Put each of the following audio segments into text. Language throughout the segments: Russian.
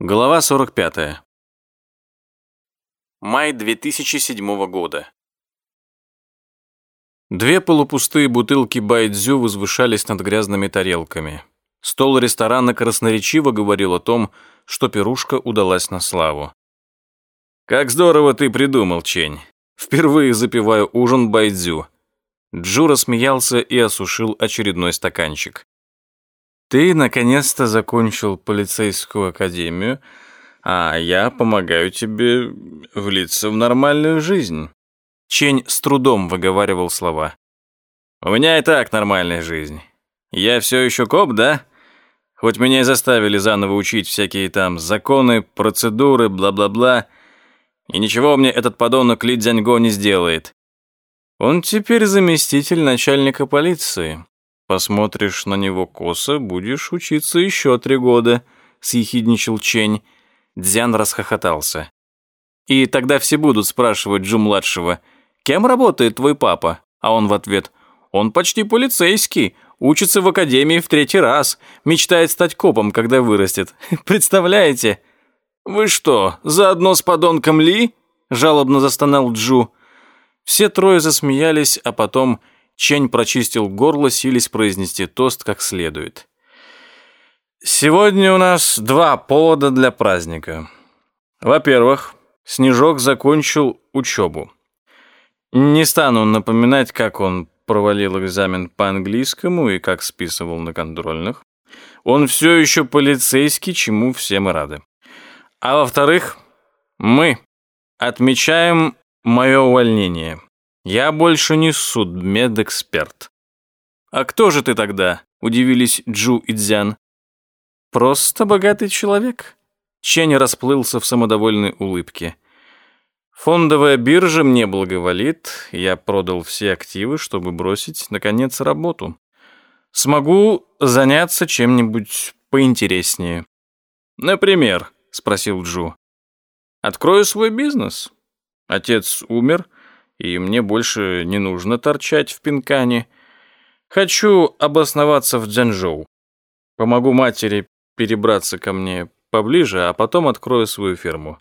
Глава 45. Май 2007 года. Две полупустые бутылки байдзю возвышались над грязными тарелками. Стол ресторана красноречиво говорил о том, что пирушка удалась на славу. «Как здорово ты придумал, Чень. Впервые запиваю ужин байдзю». Джу рассмеялся и осушил очередной стаканчик. Ты наконец-то закончил полицейскую академию, а я помогаю тебе влиться в нормальную жизнь. Чень с трудом выговаривал слова. У меня и так нормальная жизнь. Я все еще коп, да? Хоть меня и заставили заново учить всякие там законы, процедуры, бла-бла-бла, и ничего мне этот подонок Ли Дзяньго не сделает. Он теперь заместитель начальника полиции. Посмотришь на него косо, будешь учиться еще три года», — съехидничал Чень. Дзян расхохотался. «И тогда все будут спрашивать Джу-младшего, кем работает твой папа?» А он в ответ, «Он почти полицейский, учится в академии в третий раз, мечтает стать копом, когда вырастет. Представляете?» «Вы что, заодно с подонком Ли?» — жалобно застонал Джу. Все трое засмеялись, а потом Чень прочистил горло, силясь произнести тост как следует. «Сегодня у нас два повода для праздника. Во-первых, Снежок закончил учебу. Не стану напоминать, как он провалил экзамен по английскому и как списывал на контрольных. Он все еще полицейский, чему все мы рады. А во-вторых, мы отмечаем мое увольнение». Я больше не судмедэксперт. А кто же ты тогда? Удивились Джу и Дзян. Просто богатый человек. Чень расплылся в самодовольной улыбке. Фондовая биржа мне благоволит, я продал все активы, чтобы бросить, наконец, работу. Смогу заняться чем-нибудь поинтереснее. Например, спросил Джу. Открою свой бизнес. Отец умер, и мне больше не нужно торчать в Пинкане. Хочу обосноваться в Дзянжоу. Помогу матери перебраться ко мне поближе, а потом открою свою ферму.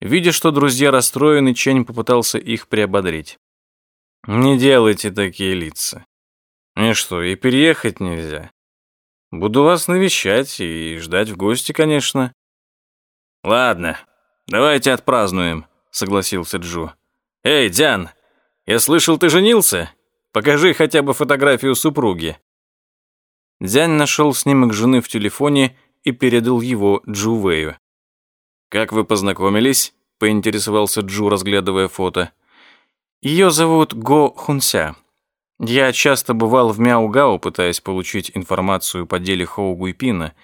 Видя, что друзья расстроены, Чень попытался их приободрить. «Не делайте такие лица. И что, и переехать нельзя? Буду вас навещать и ждать в гости, конечно». «Ладно, давайте отпразднуем», — согласился Джу. «Эй, Дзян, я слышал, ты женился? Покажи хотя бы фотографию супруги». Дзянь нашел снимок жены в телефоне и передал его Джу Вэю. «Как вы познакомились?» — поинтересовался Джу, разглядывая фото. «Ее зовут Го Хунся. Я часто бывал в Мяугао, пытаясь получить информацию по деле Хоу Гуйпина.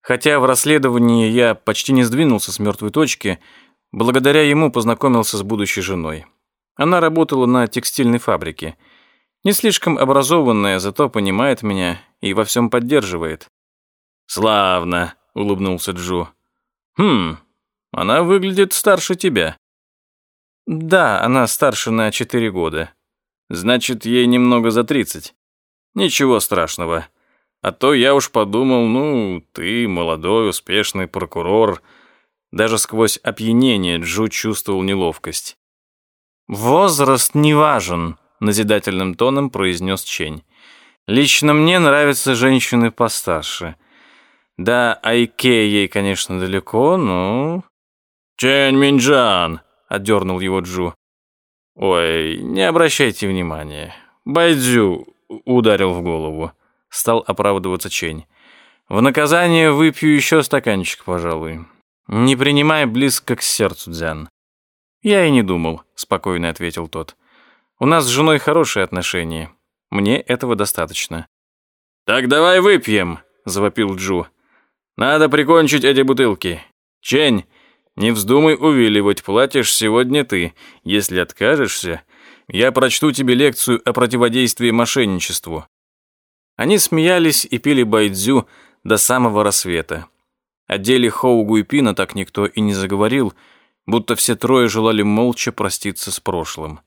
Хотя в расследовании я почти не сдвинулся с мертвой точки — Благодаря ему познакомился с будущей женой. Она работала на текстильной фабрике. Не слишком образованная, зато понимает меня и во всем поддерживает. «Славно», — улыбнулся Джу. «Хм, она выглядит старше тебя». «Да, она старше на четыре года. Значит, ей немного за тридцать. Ничего страшного. А то я уж подумал, ну, ты молодой, успешный прокурор, даже сквозь опьянение Джу чувствовал неловкость. «Возраст не важен», — назидательным тоном произнес Чень. «Лично мне нравятся женщины постарше. Да, Айке ей, конечно, далеко, но...» «Чень Минджан!» — отдернул его Джу. «Ой, не обращайте внимания. Байдзю ударил в голову». Стал оправдываться Чень. «В наказание выпью еще стаканчик, пожалуй. «Не принимай близко к сердцу, Дзян». «Я и не думал», — спокойно ответил тот. «У нас с женой хорошие отношения. Мне этого достаточно». «Так давай выпьем», — завопил Джу. «Надо прикончить эти бутылки. Чень, не вздумай увиливать, платишь сегодня ты. Если откажешься, я прочту тебе лекцию о противодействии мошенничеству». Они смеялись и пили байдзю до самого рассвета. О деле Хоу Гуйпина так никто и не заговорил, будто все трое желали молча проститься с прошлым.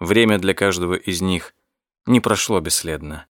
Время для каждого из них не прошло бесследно.